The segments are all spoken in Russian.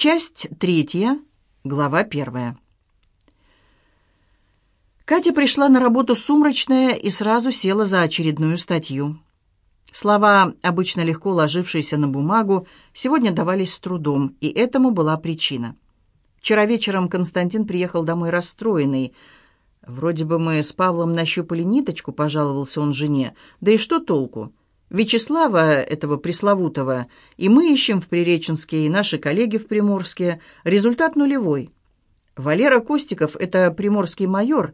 Часть третья, глава первая. Катя пришла на работу сумрачная и сразу села за очередную статью. Слова, обычно легко ложившиеся на бумагу, сегодня давались с трудом, и этому была причина. Вчера вечером Константин приехал домой расстроенный. «Вроде бы мы с Павлом нащупали ниточку», — пожаловался он жене. «Да и что толку? Вячеслава, этого пресловутого, и мы ищем в Приреченске, и наши коллеги в Приморске. Результат нулевой. Валера Костиков, это приморский майор,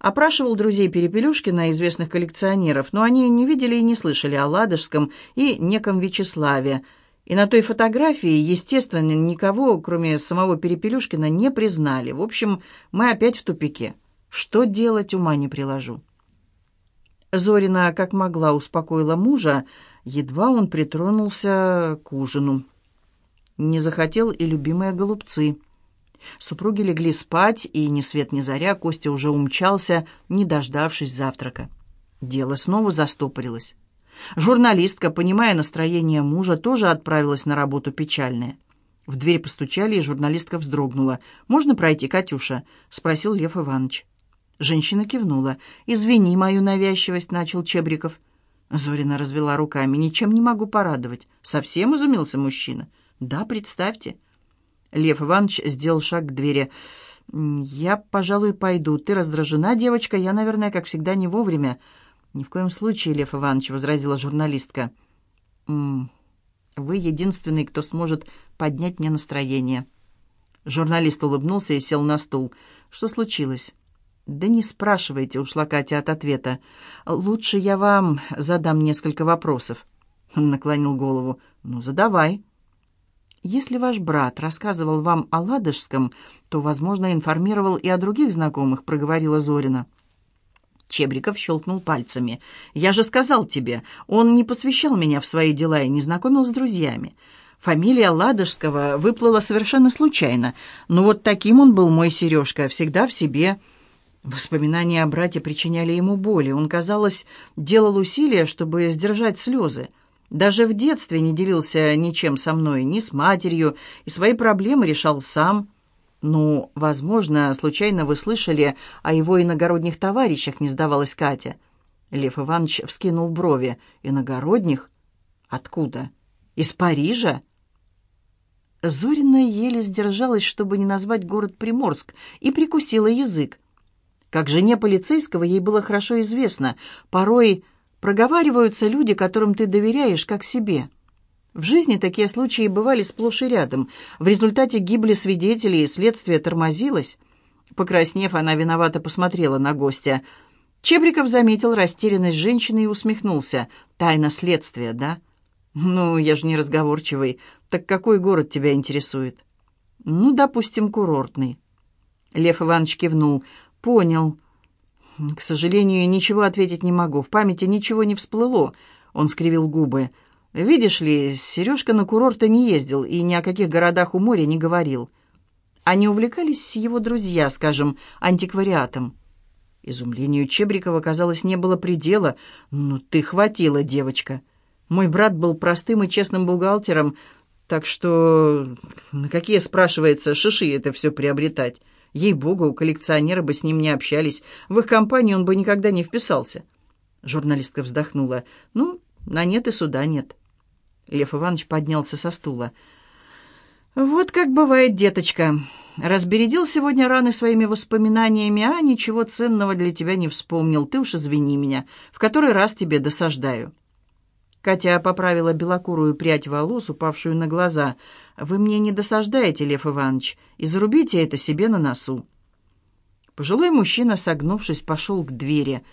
опрашивал друзей Перепелюшкина, известных коллекционеров, но они не видели и не слышали о Ладожском и неком Вячеславе. И на той фотографии, естественно, никого, кроме самого Перепелюшкина, не признали. В общем, мы опять в тупике. Что делать, ума не приложу. Зорина, как могла, успокоила мужа, едва он притронулся к ужину. Не захотел и любимые голубцы. Супруги легли спать, и ни свет ни заря Костя уже умчался, не дождавшись завтрака. Дело снова застопорилось. Журналистка, понимая настроение мужа, тоже отправилась на работу печальная. В дверь постучали, и журналистка вздрогнула. «Можно пройти, Катюша?» — спросил Лев Иванович. Женщина кивнула. «Извини мою навязчивость», — начал Чебриков. Зорина развела руками. «Ничем не могу порадовать». «Совсем изумился мужчина?» «Да, представьте». Лев Иванович сделал шаг к двери. «Я, пожалуй, пойду. Ты раздражена, девочка. Я, наверное, как всегда, не вовремя». «Ни в коем случае, Лев Иванович», — возразила журналистка. «Вы единственный, кто сможет поднять мне настроение». Журналист улыбнулся и сел на стул. «Что случилось?» «Да не спрашивайте», — ушла Катя от ответа. «Лучше я вам задам несколько вопросов». Он наклонил голову. «Ну, задавай». «Если ваш брат рассказывал вам о Ладожском, то, возможно, информировал и о других знакомых», — проговорила Зорина. Чебриков щелкнул пальцами. «Я же сказал тебе, он не посвящал меня в свои дела и не знакомил с друзьями. Фамилия Ладожского выплыла совершенно случайно, но вот таким он был мой Сережка, всегда в себе». Воспоминания о брате причиняли ему боли. Он, казалось, делал усилия, чтобы сдержать слезы. Даже в детстве не делился ничем со мной, ни с матерью, и свои проблемы решал сам. «Ну, возможно, случайно вы слышали о его иногородних товарищах», — не сдавалась Катя. Лев Иванович вскинул брови. «Иногородних? Откуда? Из Парижа?» Зорина еле сдержалась, чтобы не назвать город Приморск, и прикусила язык. Как жене полицейского ей было хорошо известно, порой проговариваются люди, которым ты доверяешь, как себе. В жизни такие случаи бывали сплошь и рядом. В результате гибли свидетели, и следствие тормозилось. Покраснев, она виновато посмотрела на гостя. Чебриков заметил растерянность женщины и усмехнулся. «Тайна следствия, да?» «Ну, я же не разговорчивый. Так какой город тебя интересует?» «Ну, допустим, курортный». Лев Иванович кивнул. «Понял». «К сожалению, ничего ответить не могу. В памяти ничего не всплыло». Он скривил губы. «Видишь ли, Сережка на курорты не ездил и ни о каких городах у моря не говорил. Они увлекались его друзья, скажем, антиквариатом». Изумлению Чебрикова, казалось, не было предела. «Ну ты хватила, девочка. Мой брат был простым и честным бухгалтером, так что на какие, спрашивается, шиши это все приобретать?» Ей-богу, коллекционеры бы с ним не общались. В их компанию он бы никогда не вписался. Журналистка вздохнула. «Ну, на нет и суда нет». Лев Иванович поднялся со стула. «Вот как бывает, деточка. Разбередил сегодня раны своими воспоминаниями, а ничего ценного для тебя не вспомнил. Ты уж извини меня. В который раз тебе досаждаю». Катя поправила белокурую прядь волос, упавшую на глаза. «Вы мне не досаждаете, Лев Иванович, и зарубите это себе на носу». Пожилой мужчина, согнувшись, пошел к двери.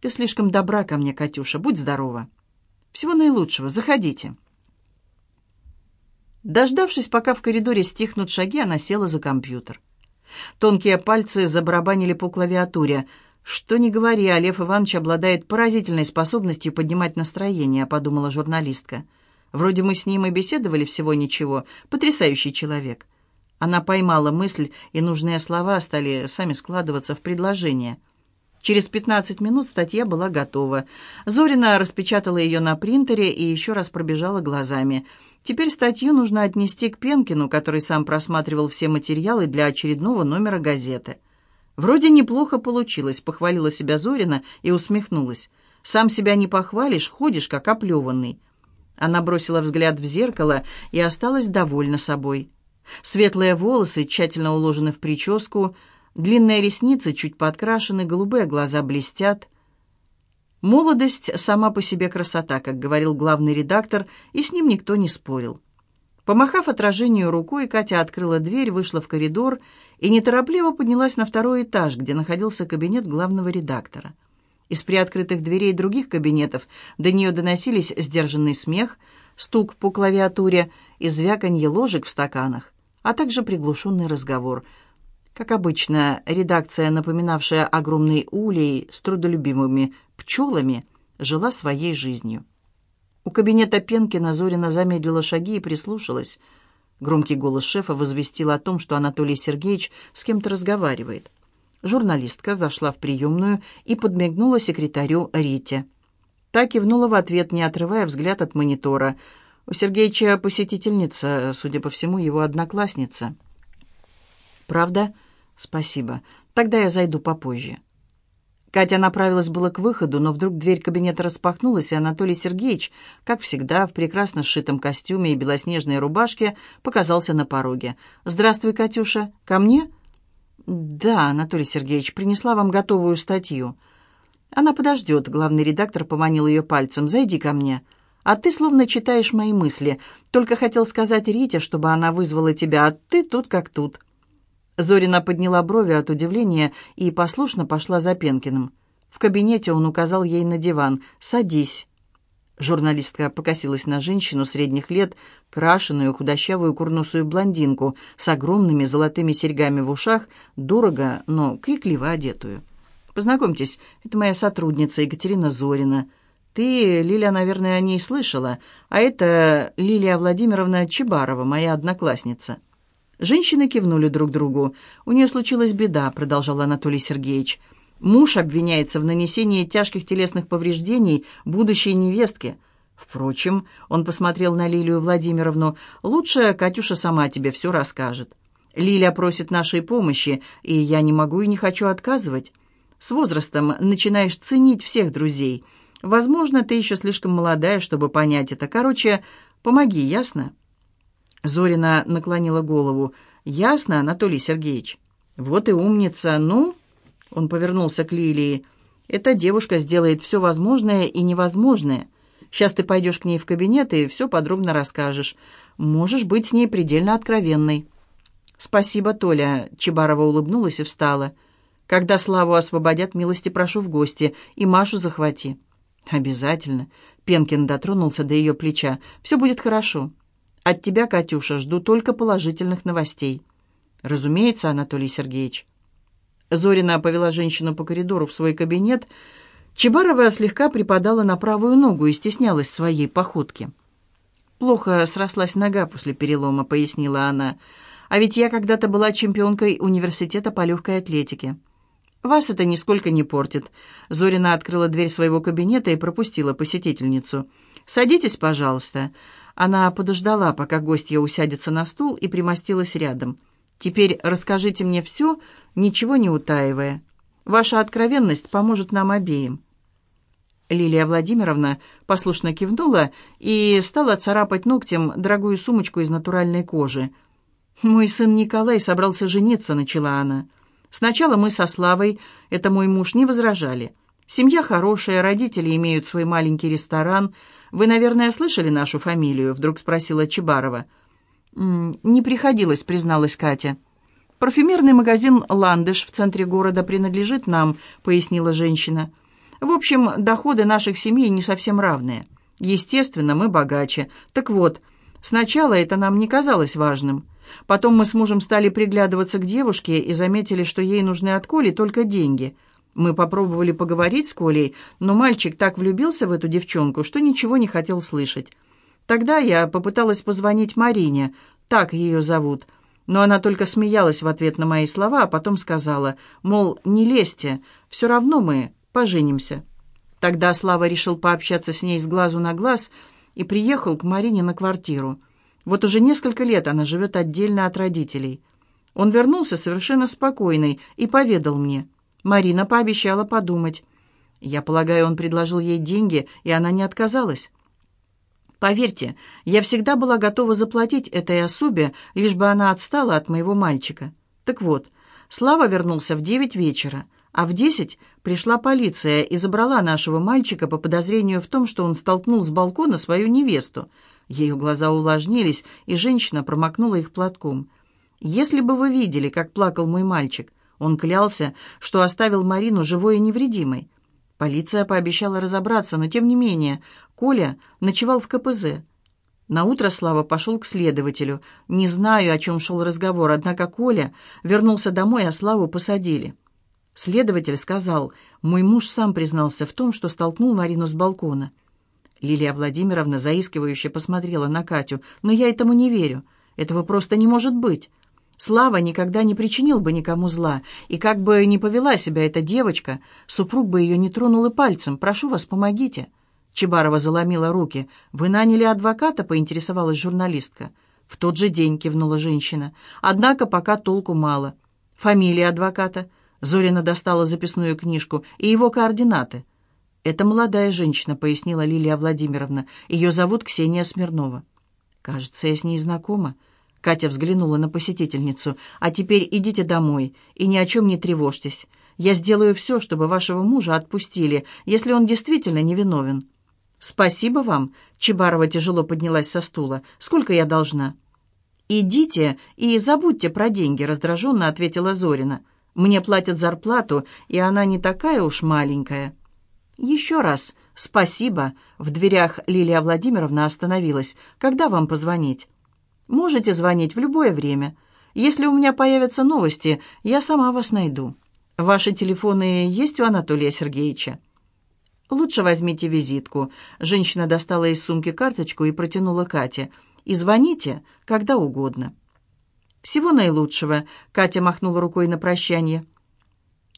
«Ты слишком добра ко мне, Катюша, будь здорова. Всего наилучшего, заходите». Дождавшись, пока в коридоре стихнут шаги, она села за компьютер. Тонкие пальцы забарабанили по клавиатуре — «Что ни говори, а Лев Иванович обладает поразительной способностью поднимать настроение», — подумала журналистка. «Вроде мы с ним и беседовали всего ничего. Потрясающий человек». Она поймала мысль, и нужные слова стали сами складываться в предложение. Через пятнадцать минут статья была готова. Зорина распечатала ее на принтере и еще раз пробежала глазами. Теперь статью нужно отнести к Пенкину, который сам просматривал все материалы для очередного номера газеты. Вроде неплохо получилось, похвалила себя Зорина и усмехнулась. Сам себя не похвалишь, ходишь как оплеванный. Она бросила взгляд в зеркало и осталась довольна собой. Светлые волосы тщательно уложены в прическу, длинные ресницы чуть подкрашены, голубые глаза блестят. Молодость сама по себе красота, как говорил главный редактор, и с ним никто не спорил. Помахав отражению рукой, Катя открыла дверь, вышла в коридор и неторопливо поднялась на второй этаж, где находился кабинет главного редактора. Из приоткрытых дверей других кабинетов до нее доносились сдержанный смех, стук по клавиатуре и звяканье ложек в стаканах, а также приглушенный разговор. Как обычно, редакция, напоминавшая огромный улей с трудолюбимыми пчелами, жила своей жизнью. У кабинета Пенкина Зорина замедлила шаги и прислушалась. Громкий голос шефа возвестил о том, что Анатолий Сергеевич с кем-то разговаривает. Журналистка зашла в приемную и подмигнула секретарю Рите. Та кивнула в ответ, не отрывая взгляд от монитора. У Сергеича посетительница, судя по всему, его одноклассница. «Правда? Спасибо. Тогда я зайду попозже». Катя направилась было к выходу, но вдруг дверь кабинета распахнулась, и Анатолий Сергеевич, как всегда, в прекрасно сшитом костюме и белоснежной рубашке, показался на пороге. «Здравствуй, Катюша. Ко мне?» «Да, Анатолий Сергеевич, принесла вам готовую статью». «Она подождет», — главный редактор поманил ее пальцем. «Зайди ко мне». «А ты словно читаешь мои мысли. Только хотел сказать Рите, чтобы она вызвала тебя, а ты тут как тут». Зорина подняла брови от удивления и послушно пошла за Пенкиным. В кабинете он указал ей на диван. «Садись». Журналистка покосилась на женщину средних лет, крашеную, худощавую курносую блондинку с огромными золотыми серьгами в ушах, дорого, но крикливо одетую. «Познакомьтесь, это моя сотрудница Екатерина Зорина. Ты, Лилия, наверное, о ней слышала, а это Лилия Владимировна Чебарова, моя одноклассница». Женщины кивнули друг другу. «У нее случилась беда», — продолжал Анатолий Сергеевич. Муж обвиняется в нанесении тяжких телесных повреждений будущей невестке. Впрочем, он посмотрел на Лилию Владимировну. «Лучше Катюша сама тебе все расскажет. Лиля просит нашей помощи, и я не могу и не хочу отказывать. С возрастом начинаешь ценить всех друзей. Возможно, ты еще слишком молодая, чтобы понять это. Короче, помоги, ясно?» Зорина наклонила голову. «Ясно, Анатолий Сергеевич?» «Вот и умница. Ну, он повернулся к Лилии. «Эта девушка сделает все возможное и невозможное. Сейчас ты пойдешь к ней в кабинет и все подробно расскажешь. Можешь быть с ней предельно откровенной». «Спасибо, Толя», — Чебарова улыбнулась и встала. «Когда Славу освободят, милости прошу в гости, и Машу захвати». «Обязательно». Пенкин дотронулся до ее плеча. «Все будет хорошо. От тебя, Катюша, жду только положительных новостей». «Разумеется, Анатолий Сергеевич». Зорина повела женщину по коридору в свой кабинет. Чебарова слегка припадала на правую ногу и стеснялась своей походки. «Плохо срослась нога после перелома», — пояснила она. «А ведь я когда-то была чемпионкой университета по легкой атлетике». «Вас это нисколько не портит». Зорина открыла дверь своего кабинета и пропустила посетительницу. «Садитесь, пожалуйста». Она подождала, пока гостья усядется на стул, и примостилась рядом. Теперь расскажите мне все, ничего не утаивая. Ваша откровенность поможет нам обеим». Лилия Владимировна послушно кивнула и стала царапать ногтем дорогую сумочку из натуральной кожи. «Мой сын Николай собрался жениться», — начала она. «Сначала мы со Славой, это мой муж, не возражали. Семья хорошая, родители имеют свой маленький ресторан. Вы, наверное, слышали нашу фамилию?» — вдруг спросила Чебарова. «Не приходилось», — призналась Катя. «Парфюмерный магазин «Ландыш» в центре города принадлежит нам», — пояснила женщина. «В общем, доходы наших семей не совсем равные. Естественно, мы богаче. Так вот, сначала это нам не казалось важным. Потом мы с мужем стали приглядываться к девушке и заметили, что ей нужны от Коли только деньги. Мы попробовали поговорить с Колей, но мальчик так влюбился в эту девчонку, что ничего не хотел слышать. Тогда я попыталась позвонить Марине, так ее зовут, но она только смеялась в ответ на мои слова, а потом сказала, мол, не лезьте, все равно мы поженимся. Тогда Слава решил пообщаться с ней с глазу на глаз и приехал к Марине на квартиру. Вот уже несколько лет она живет отдельно от родителей. Он вернулся совершенно спокойный и поведал мне. Марина пообещала подумать. Я полагаю, он предложил ей деньги, и она не отказалась. Поверьте, я всегда была готова заплатить этой особе, лишь бы она отстала от моего мальчика. Так вот, Слава вернулся в девять вечера, а в десять пришла полиция и забрала нашего мальчика по подозрению в том, что он столкнул с балкона свою невесту. Ее глаза увлажнились, и женщина промокнула их платком. «Если бы вы видели, как плакал мой мальчик, он клялся, что оставил Марину живой и невредимой. Полиция пообещала разобраться, но тем не менее Коля ночевал в КПЗ. Наутро Слава пошел к следователю. Не знаю, о чем шел разговор, однако Коля вернулся домой, а Славу посадили. Следователь сказал, мой муж сам признался в том, что столкнул Марину с балкона. Лилия Владимировна заискивающе посмотрела на Катю. «Но я этому не верю. Этого просто не может быть. Слава никогда не причинил бы никому зла, и как бы ни повела себя эта девочка, супруг бы ее не тронул и пальцем. Прошу вас, помогите». Чебарова заломила руки. «Вы наняли адвоката?» — поинтересовалась журналистка. «В тот же день», — кивнула женщина. «Однако пока толку мало. Фамилия адвоката?» Зорина достала записную книжку и его координаты. «Это молодая женщина», — пояснила Лилия Владимировна. «Ее зовут Ксения Смирнова». «Кажется, я с ней знакома». Катя взглянула на посетительницу. «А теперь идите домой и ни о чем не тревожьтесь. Я сделаю все, чтобы вашего мужа отпустили, если он действительно невиновен». «Спасибо вам», — Чебарова тяжело поднялась со стула. «Сколько я должна?» «Идите и забудьте про деньги», — раздраженно ответила Зорина. «Мне платят зарплату, и она не такая уж маленькая». «Еще раз спасибо», — в дверях Лилия Владимировна остановилась. «Когда вам позвонить?» Можете звонить в любое время. Если у меня появятся новости, я сама вас найду. Ваши телефоны есть у Анатолия Сергеевича?» «Лучше возьмите визитку». Женщина достала из сумки карточку и протянула Кате. «И звоните, когда угодно». «Всего наилучшего», — Катя махнула рукой на прощание.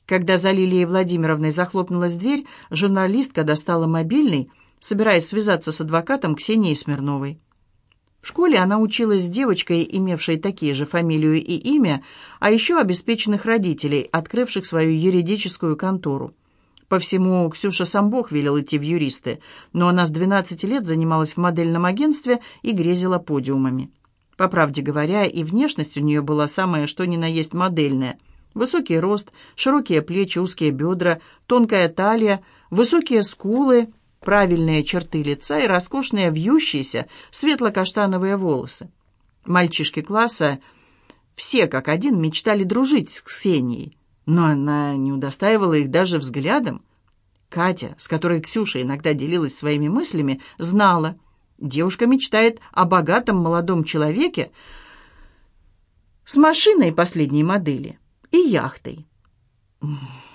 Когда за Лилией Владимировной захлопнулась дверь, журналистка достала мобильный, собираясь связаться с адвокатом Ксенией Смирновой. В школе она училась с девочкой, имевшей такие же фамилию и имя, а еще обеспеченных родителей, открывших свою юридическую контору. По всему, Ксюша сам Бог велел идти в юристы, но она с 12 лет занималась в модельном агентстве и грезила подиумами. По правде говоря, и внешность у нее была самая что ни на есть модельная. Высокий рост, широкие плечи, узкие бедра, тонкая талия, высокие скулы – правильные черты лица и роскошные вьющиеся светло-каштановые волосы. Мальчишки класса все как один мечтали дружить с Ксенией, но она не удостаивала их даже взглядом. Катя, с которой Ксюша иногда делилась своими мыслями, знала, девушка мечтает о богатом молодом человеке с машиной последней модели и яхтой.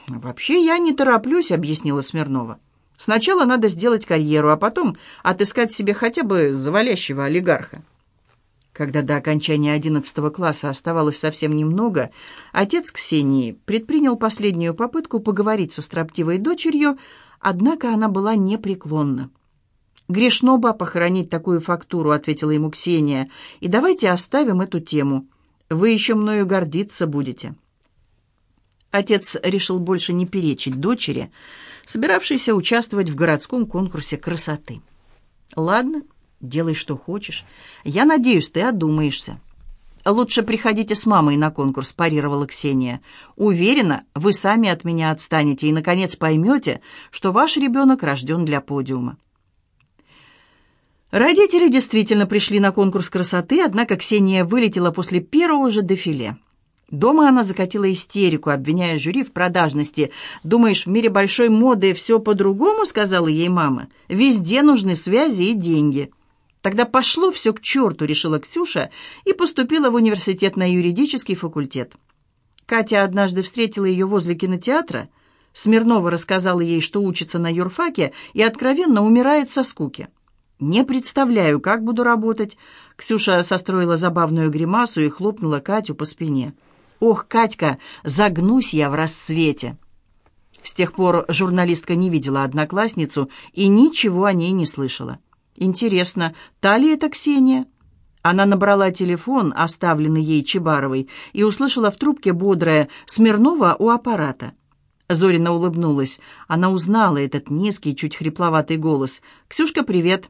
«Вообще я не тороплюсь», — объяснила Смирнова. Сначала надо сделать карьеру, а потом отыскать себе хотя бы завалящего олигарха. Когда до окончания одиннадцатого класса оставалось совсем немного, отец Ксении предпринял последнюю попытку поговорить со строптивой дочерью, однако она была непреклонна. «Грешно ба похоронить такую фактуру», — ответила ему Ксения, — «и давайте оставим эту тему. Вы еще мною гордиться будете». Отец решил больше не перечить дочери, — собиравшийся участвовать в городском конкурсе красоты. «Ладно, делай, что хочешь. Я надеюсь, ты одумаешься». «Лучше приходите с мамой на конкурс», – парировала Ксения. «Уверена, вы сами от меня отстанете и, наконец, поймете, что ваш ребенок рожден для подиума». Родители действительно пришли на конкурс красоты, однако Ксения вылетела после первого же дефиле. Дома она закатила истерику, обвиняя жюри в продажности. «Думаешь, в мире большой моды все по-другому?» — сказала ей мама. «Везде нужны связи и деньги». «Тогда пошло все к черту», — решила Ксюша и поступила в университет на юридический факультет. Катя однажды встретила ее возле кинотеатра. Смирнова рассказала ей, что учится на юрфаке и откровенно умирает со скуки. «Не представляю, как буду работать». Ксюша состроила забавную гримасу и хлопнула Катю по спине. «Ох, Катька, загнусь я в рассвете!» С тех пор журналистка не видела одноклассницу и ничего о ней не слышала. «Интересно, та ли это Ксения?» Она набрала телефон, оставленный ей Чебаровой, и услышала в трубке бодрое «Смирнова у аппарата». Зорина улыбнулась. Она узнала этот низкий, чуть хрипловатый голос. «Ксюшка, привет!»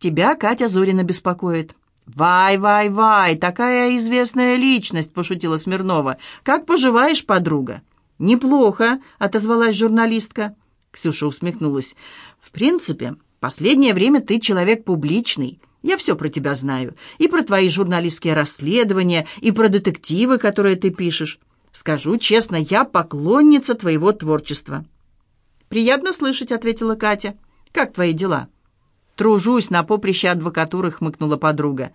«Тебя Катя Зорина беспокоит». «Вай, вай, вай, такая известная личность», — пошутила Смирнова. «Как поживаешь, подруга?» «Неплохо», — отозвалась журналистка. Ксюша усмехнулась. «В принципе, последнее время ты человек публичный. Я все про тебя знаю. И про твои журналистские расследования, и про детективы, которые ты пишешь. Скажу честно, я поклонница твоего творчества». «Приятно слышать», — ответила Катя. «Как твои дела?» «Тружусь на поприще адвокатуры», — хмыкнула подруга.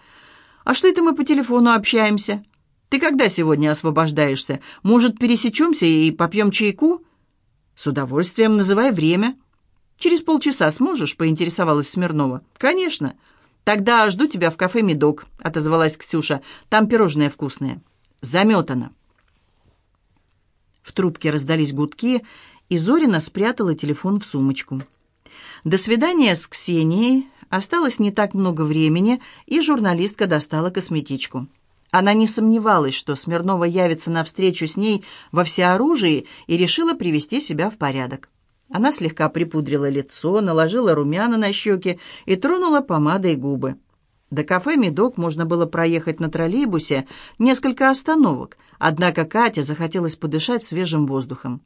«А что это мы по телефону общаемся? Ты когда сегодня освобождаешься? Может, пересечемся и попьем чайку?» «С удовольствием. Называй время». «Через полчаса сможешь?» — поинтересовалась Смирнова. «Конечно. Тогда жду тебя в кафе «Медок», — отозвалась Ксюша. «Там пирожные вкусные». «Заметано». В трубке раздались гудки, и Зорина спрятала телефон в сумочку. До свидания с Ксенией осталось не так много времени, и журналистка достала косметичку. Она не сомневалась, что Смирнова явится на встречу с ней во всеоружии и решила привести себя в порядок. Она слегка припудрила лицо, наложила румяна на щеки и тронула помадой губы. До кафе «Медок» можно было проехать на троллейбусе несколько остановок, однако Катя захотелось подышать свежим воздухом.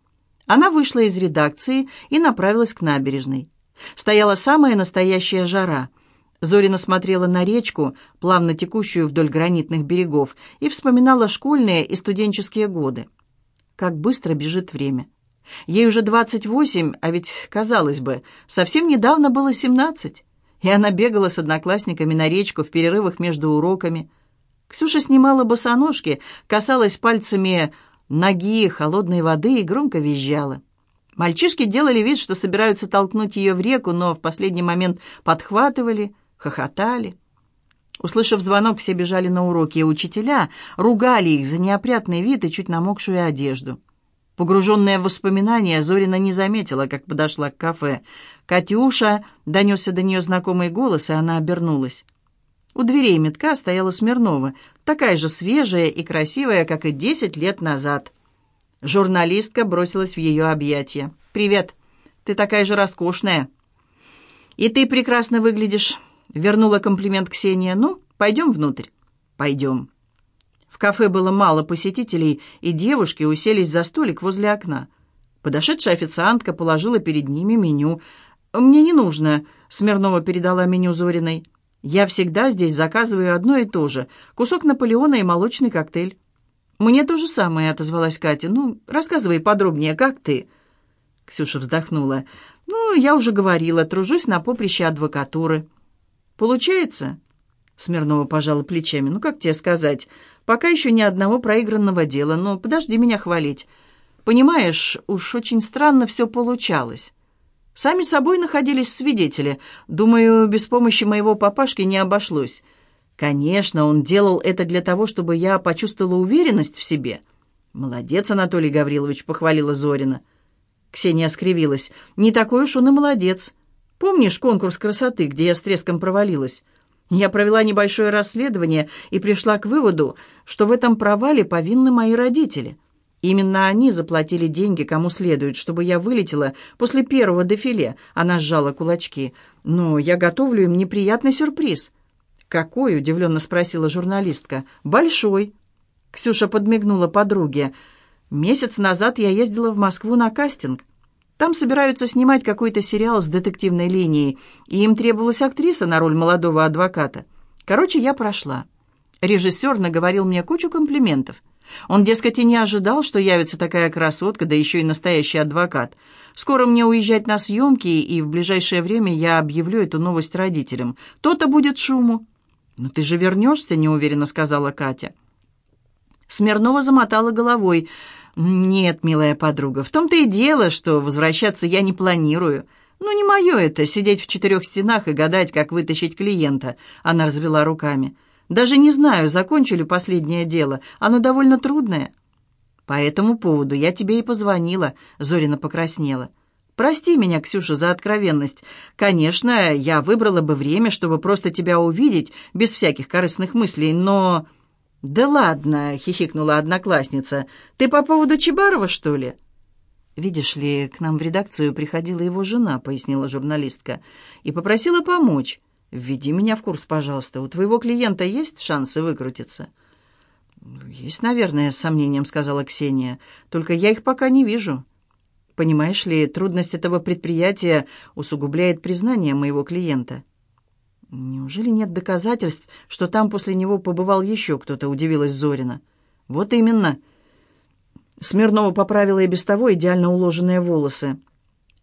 Она вышла из редакции и направилась к набережной. Стояла самая настоящая жара. Зорина смотрела на речку, плавно текущую вдоль гранитных берегов, и вспоминала школьные и студенческие годы. Как быстро бежит время. Ей уже двадцать восемь, а ведь, казалось бы, совсем недавно было семнадцать и она бегала с одноклассниками на речку в перерывах между уроками. Ксюша снимала босоножки, касалась пальцами ноги холодной воды и громко визжала. Мальчишки делали вид, что собираются толкнуть ее в реку, но в последний момент подхватывали, хохотали. Услышав звонок, все бежали на уроки, и учителя ругали их за неопрятный вид и чуть намокшую одежду. Погруженная в воспоминания, Зорина не заметила, как подошла к кафе. «Катюша!» — донесся до нее знакомый голос, и она обернулась. У дверей метка стояла Смирнова, такая же свежая и красивая, как и десять лет назад. Журналистка бросилась в ее объятия. «Привет! Ты такая же роскошная!» «И ты прекрасно выглядишь!» — вернула комплимент Ксения. «Ну, пойдем внутрь?» «Пойдем!» В кафе было мало посетителей, и девушки уселись за столик возле окна. Подошедшая официантка положила перед ними меню. «Мне не нужно», — Смирнова передала меню Зориной. «Я всегда здесь заказываю одно и то же. Кусок Наполеона и молочный коктейль». «Мне то же самое», — отозвалась Катя. «Ну, рассказывай подробнее, как ты?» Ксюша вздохнула. «Ну, я уже говорила, тружусь на поприще адвокатуры». «Получается?» Смирнова пожала плечами. «Ну, как тебе сказать? Пока еще ни одного проигранного дела, но подожди меня хвалить. Понимаешь, уж очень странно все получалось. Сами собой находились свидетели. Думаю, без помощи моего папашки не обошлось. Конечно, он делал это для того, чтобы я почувствовала уверенность в себе». «Молодец, Анатолий Гаврилович», — похвалила Зорина. Ксения скривилась. «Не такой уж он и молодец. Помнишь конкурс красоты, где я с треском провалилась?» Я провела небольшое расследование и пришла к выводу, что в этом провале повинны мои родители. Именно они заплатили деньги, кому следует, чтобы я вылетела после первого дефиле. Она сжала кулачки. Но я готовлю им неприятный сюрприз. «Какой?» – удивленно спросила журналистка. «Большой». Ксюша подмигнула подруге. «Месяц назад я ездила в Москву на кастинг. Там собираются снимать какой-то сериал с детективной линией, и им требовалась актриса на роль молодого адвоката. Короче, я прошла. Режиссер наговорил мне кучу комплиментов. Он, дескать, и не ожидал, что явится такая красотка, да еще и настоящий адвокат. Скоро мне уезжать на съемки, и в ближайшее время я объявлю эту новость родителям. То-то будет шуму. «Но ты же вернешься», — неуверенно сказала Катя. Смирнова замотала головой. «Нет, милая подруга, в том-то и дело, что возвращаться я не планирую. Ну, не мое это, сидеть в четырех стенах и гадать, как вытащить клиента», — она развела руками. «Даже не знаю, закончу ли последнее дело. Оно довольно трудное». «По этому поводу я тебе и позвонила», — Зорина покраснела. Прости меня, Ксюша, за откровенность. Конечно, я выбрала бы время, чтобы просто тебя увидеть, без всяких корыстных мыслей, но...» «Да ладно», — хихикнула одноклассница. «Ты по поводу Чебарова, что ли?» «Видишь ли, к нам в редакцию приходила его жена», — пояснила журналистка, «и попросила помочь. Введи меня в курс, пожалуйста. У твоего клиента есть шансы выкрутиться?» «Есть, наверное, с сомнением», — сказала Ксения. «Только я их пока не вижу. Понимаешь ли, трудность этого предприятия усугубляет признание моего клиента». «Неужели нет доказательств, что там после него побывал еще кто-то?» — удивилась Зорина. «Вот именно». Смирнова поправила и без того идеально уложенные волосы.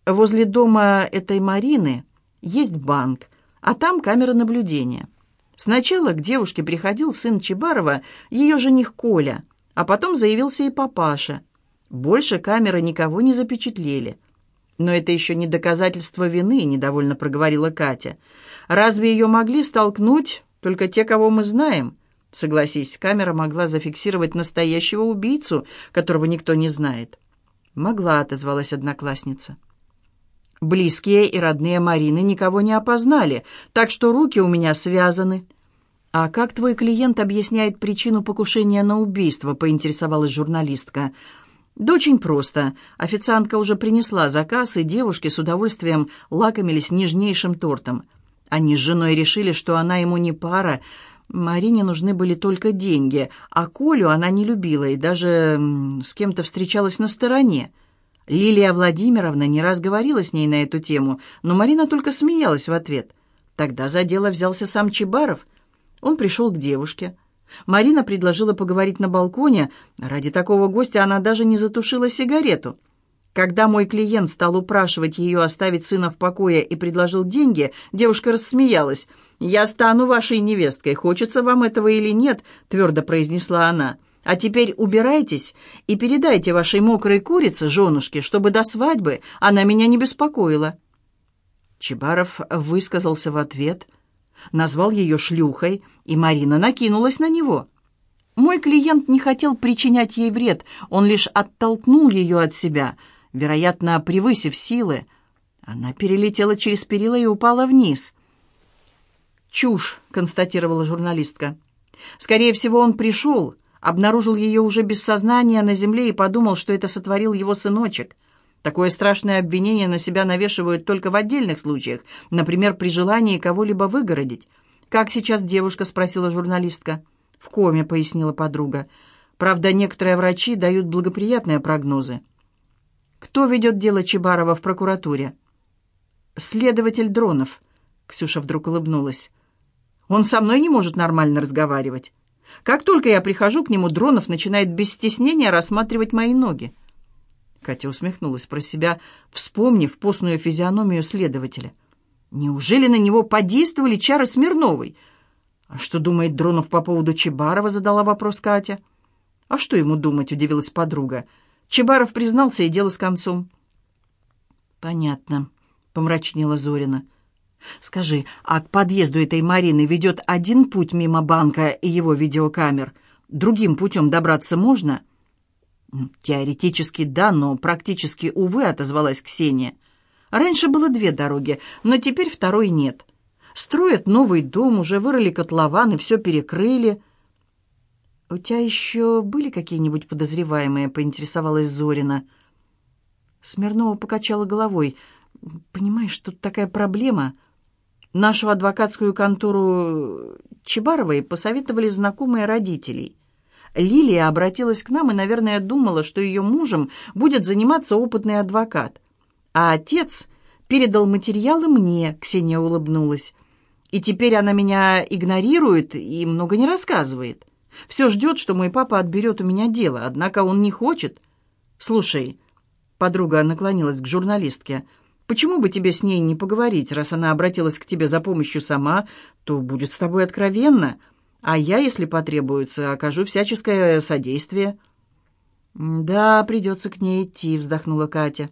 «Возле дома этой Марины есть банк, а там камера наблюдения. Сначала к девушке приходил сын Чебарова, ее жених Коля, а потом заявился и папаша. Больше камеры никого не запечатлели». «Но это еще не доказательство вины», — недовольно проговорила Катя. «Разве ее могли столкнуть только те, кого мы знаем?» Согласись, камера могла зафиксировать настоящего убийцу, которого никто не знает. «Могла», — отозвалась одноклассница. «Близкие и родные Марины никого не опознали, так что руки у меня связаны». «А как твой клиент объясняет причину покушения на убийство?» — поинтересовалась журналистка. Да очень просто. Официантка уже принесла заказ, и девушки с удовольствием лакомились нежнейшим тортом. Они с женой решили, что она ему не пара. Марине нужны были только деньги, а Колю она не любила и даже с кем-то встречалась на стороне. Лилия Владимировна не раз говорила с ней на эту тему, но Марина только смеялась в ответ. Тогда за дело взялся сам Чебаров. Он пришел к девушке. Марина предложила поговорить на балконе. Ради такого гостя она даже не затушила сигарету. Когда мой клиент стал упрашивать ее оставить сына в покое и предложил деньги, девушка рассмеялась. «Я стану вашей невесткой, хочется вам этого или нет», — твердо произнесла она. «А теперь убирайтесь и передайте вашей мокрой курице, женушке, чтобы до свадьбы она меня не беспокоила». Чебаров высказался в ответ, назвал ее шлюхой, и Марина накинулась на него. Мой клиент не хотел причинять ей вред, он лишь оттолкнул ее от себя — вероятно, превысив силы. Она перелетела через перила и упала вниз. «Чушь», — констатировала журналистка. «Скорее всего, он пришел, обнаружил ее уже без сознания на земле и подумал, что это сотворил его сыночек. Такое страшное обвинение на себя навешивают только в отдельных случаях, например, при желании кого-либо выгородить. «Как сейчас девушка?» — спросила журналистка. «В коме», — пояснила подруга. «Правда, некоторые врачи дают благоприятные прогнозы». Кто ведет дело Чебарова в прокуратуре? Следователь Дронов. Ксюша вдруг улыбнулась. Он со мной не может нормально разговаривать. Как только я прихожу к нему, Дронов начинает без стеснения рассматривать мои ноги. Катя усмехнулась про себя, вспомнив постную физиономию следователя. Неужели на него подействовали чары Смирновой? А что думает Дронов по поводу Чебарова, задала вопрос Катя. А что ему думать, удивилась подруга. Чебаров признался, и дело с концом. «Понятно», — помрачнела Зорина. «Скажи, а к подъезду этой Марины ведет один путь мимо банка и его видеокамер? Другим путем добраться можно?» «Теоретически да, но практически, увы», — отозвалась Ксения. «Раньше было две дороги, но теперь второй нет. Строят новый дом, уже вырыли котлован и все перекрыли». «У тебя еще были какие-нибудь подозреваемые?» — поинтересовалась Зорина. Смирнова покачала головой. «Понимаешь, тут такая проблема. Нашу адвокатскую контору Чебаровой посоветовали знакомые родителей. Лилия обратилась к нам и, наверное, думала, что ее мужем будет заниматься опытный адвокат. А отец передал материалы мне», — Ксения улыбнулась. «И теперь она меня игнорирует и много не рассказывает». Все ждет, что мой папа отберет у меня дело, однако он не хочет. Слушай, подруга наклонилась к журналистке, почему бы тебе с ней не поговорить, раз она обратилась к тебе за помощью сама, то будет с тобой откровенно, а я, если потребуется, окажу всяческое содействие». «Да, придется к ней идти», — вздохнула Катя.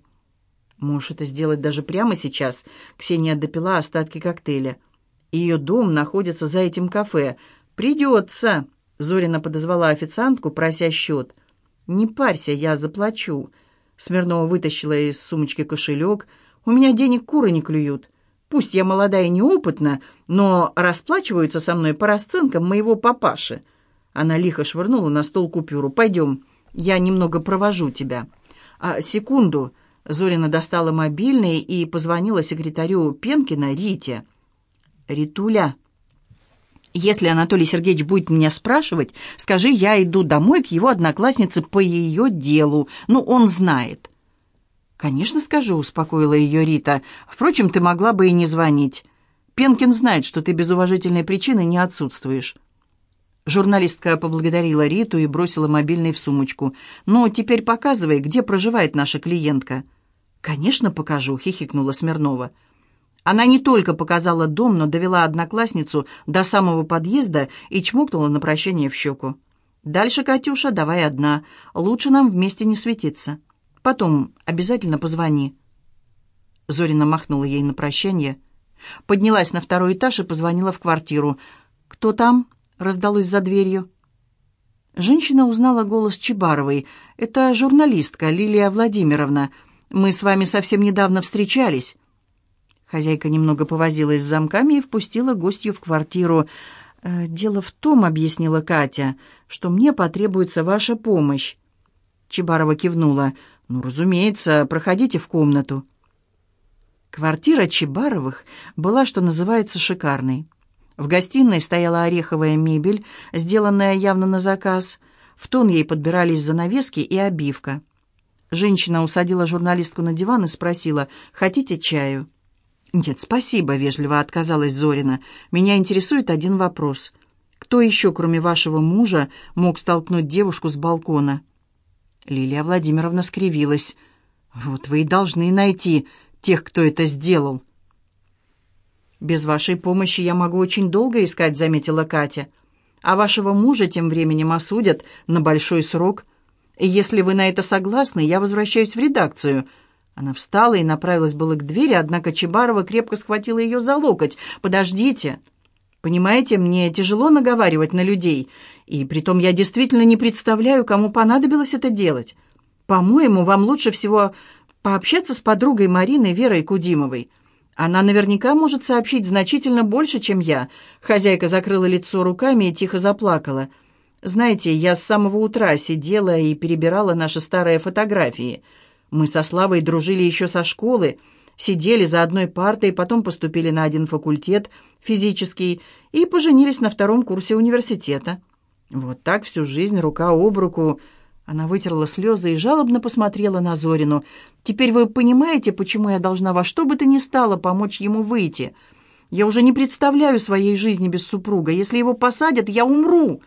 «Можешь это сделать даже прямо сейчас?» Ксения допила остатки коктейля. «Ее дом находится за этим кафе. Придется!» Зорина подозвала официантку, прося счет. «Не парься, я заплачу». Смирнова вытащила из сумочки кошелек. «У меня денег куры не клюют. Пусть я молодая и неопытна, но расплачиваются со мной по расценкам моего папаши». Она лихо швырнула на стол купюру. «Пойдем, я немного провожу тебя». «А, секунду». Зорина достала мобильный и позвонила секретарю Пенкина Рите. «Ритуля», если Анатолий Сергеевич будет меня спрашивать, скажи, я иду домой к его однокласснице по ее делу. Ну, он знает». «Конечно скажу», — успокоила ее Рита. «Впрочем, ты могла бы и не звонить. Пенкин знает, что ты без уважительной причины не отсутствуешь». Журналистка поблагодарила Риту и бросила мобильный в сумочку. «Ну, теперь показывай, где проживает наша клиентка». «Конечно, покажу», — хихикнула Смирнова. Она не только показала дом, но довела одноклассницу до самого подъезда и чмокнула на прощание в щеку. «Дальше, Катюша, давай одна. Лучше нам вместе не светиться. Потом обязательно позвони». Зорина махнула ей на прощание. Поднялась на второй этаж и позвонила в квартиру. «Кто там?» — раздалось за дверью. Женщина узнала голос Чебаровой. «Это журналистка Лилия Владимировна. Мы с вами совсем недавно встречались». Хозяйка немного повозилась с замками и впустила гостью в квартиру. «Э, «Дело в том, — объяснила Катя, — что мне потребуется ваша помощь». Чебарова кивнула. «Ну, разумеется, проходите в комнату». Квартира Чебаровых была, что называется, шикарной. В гостиной стояла ореховая мебель, сделанная явно на заказ. В тон ей подбирались занавески и обивка. Женщина усадила журналистку на диван и спросила, «Хотите чаю?» «Нет, спасибо», — вежливо отказалась Зорина. «Меня интересует один вопрос. Кто еще, кроме вашего мужа, мог столкнуть девушку с балкона?» Лилия Владимировна скривилась. «Вот вы и должны найти тех, кто это сделал». «Без вашей помощи я могу очень долго искать», — заметила Катя. «А вашего мужа тем временем осудят на большой срок. И если вы на это согласны, я возвращаюсь в редакцию». Она встала и направилась было к двери, однако Чебарова крепко схватила ее за локоть. «Подождите! Понимаете, мне тяжело наговаривать на людей, и притом я действительно не представляю, кому понадобилось это делать. По-моему, вам лучше всего пообщаться с подругой Мариной Верой Кудимовой. Она наверняка может сообщить значительно больше, чем я». Хозяйка закрыла лицо руками и тихо заплакала. «Знаете, я с самого утра сидела и перебирала наши старые фотографии». Мы со Славой дружили еще со школы, сидели за одной партой, потом поступили на один факультет, физический, и поженились на втором курсе университета. Вот так всю жизнь, рука об руку. Она вытерла слезы и жалобно посмотрела на Зорину. «Теперь вы понимаете, почему я должна во что бы то ни стало помочь ему выйти? Я уже не представляю своей жизни без супруга. Если его посадят, я умру!»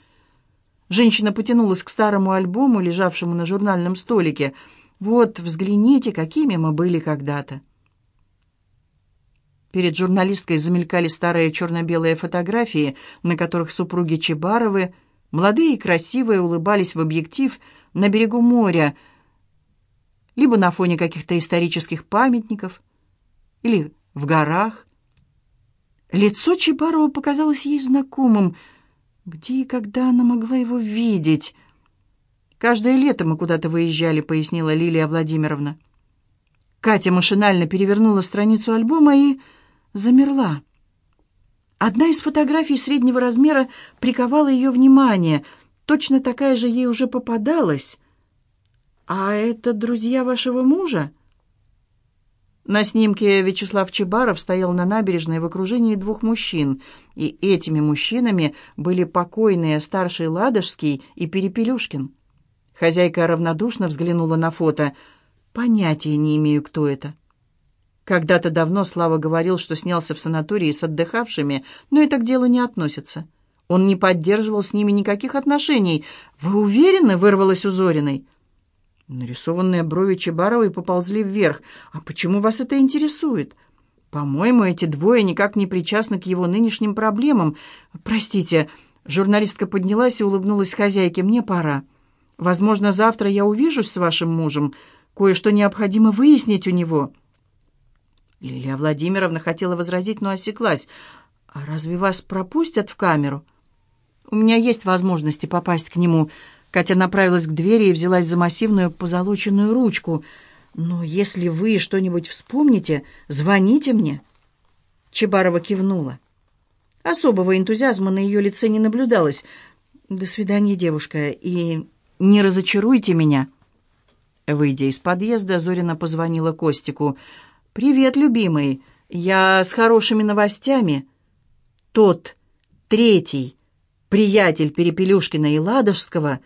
Женщина потянулась к старому альбому, лежавшему на журнальном столике – вот, взгляните, какими мы были когда-то. Перед журналисткой замелькали старые черно-белые фотографии, на которых супруги Чебаровы, молодые и красивые, улыбались в объектив на берегу моря, либо на фоне каких-то исторических памятников, или в горах. Лицо Чебарова показалось ей знакомым. Где и когда она могла его видеть? «Каждое лето мы куда-то выезжали», — пояснила Лилия Владимировна. Катя машинально перевернула страницу альбома и замерла. Одна из фотографий среднего размера приковала ее внимание. Точно такая же ей уже попадалась. «А это друзья вашего мужа?» На снимке Вячеслав Чебаров стоял на набережной в окружении двух мужчин, и этими мужчинами были покойные старший Ладожский и Перепелюшкин. Хозяйка равнодушно взглянула на фото. «Понятия не имею, кто это». Когда-то давно Слава говорил, что снялся в санатории с отдыхавшими, но это к делу не относится. Он не поддерживал с ними никаких отношений. «Вы уверены?» — вырвалось у Зориной. Нарисованные брови Чебаровой поползли вверх. «А почему вас это интересует?» «По-моему, эти двое никак не причастны к его нынешним проблемам. Простите». Журналистка поднялась и улыбнулась хозяйке. «Мне пора». Возможно, завтра я увижусь с вашим мужем. Кое-что необходимо выяснить у него». Лилия Владимировна хотела возразить, но осеклась. «А разве вас пропустят в камеру?» «У меня есть возможности попасть к нему. Катя направилась к двери и взялась за массивную позолоченную ручку. «Но если вы что-нибудь вспомните, звоните мне». Чебарова кивнула. Особого энтузиазма на ее лице не наблюдалось. «До свидания, девушка, и не разочаруйте меня». Выйдя из подъезда, Зорина позвонила Костику. «Привет, любимый. Я с хорошими новостями». Тот, третий, приятель Перепелюшкина и Ладожского,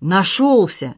нашелся —